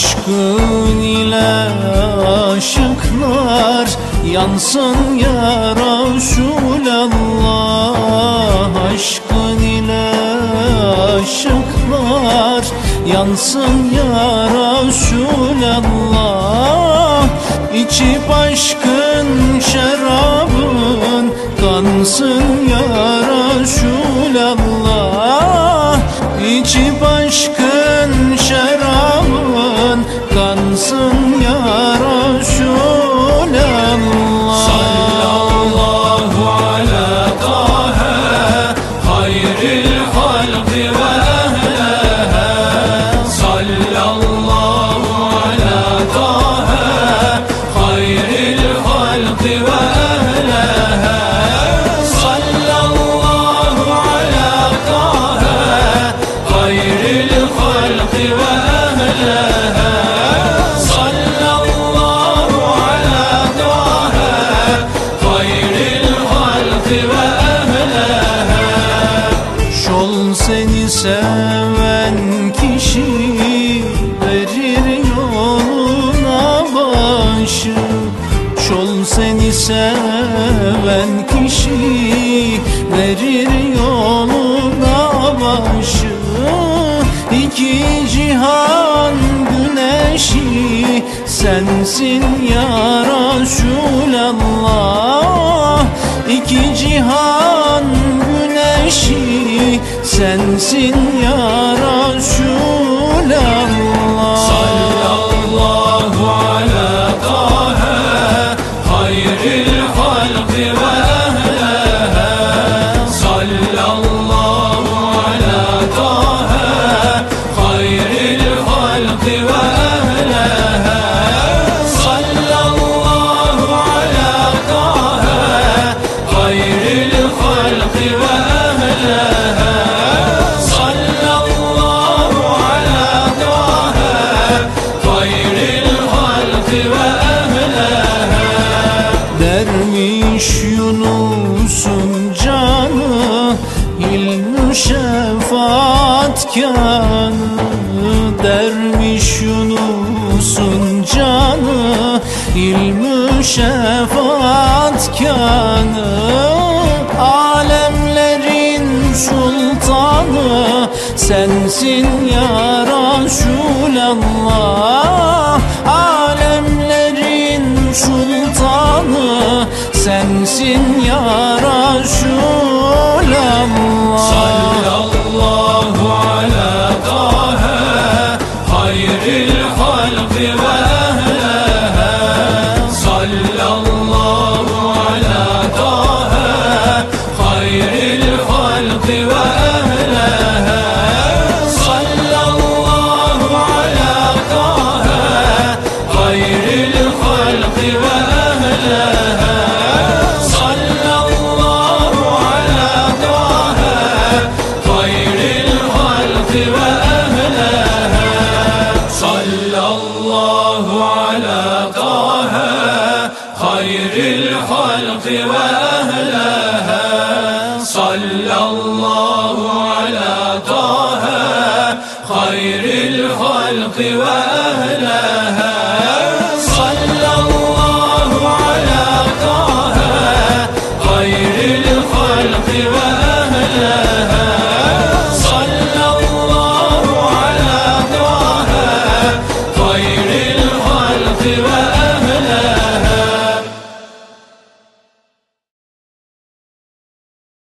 Aşkın ile aşıklar yansın ya Resulallah Aşkın ile aşıklar yansın ya Resulallah İçip aşkın şarabın kansın seni seven kişi verir yoluna başı Şol seni seven kişi verir yoluna başı. İki cihan sensin ya Resulallah. İki cihan güneşi sensin ya Resulallah şefaatkanı Dermiş Yunus'un canı ilmi şefaatkanı Alemlerin sultanı sensin ya Resulallah Alemlerin sultanı sensin ya Resulallah وأهلها صلى الله على طه خير الخلق وأهلها صلى الله على طه خير الخلق وأهلها illallah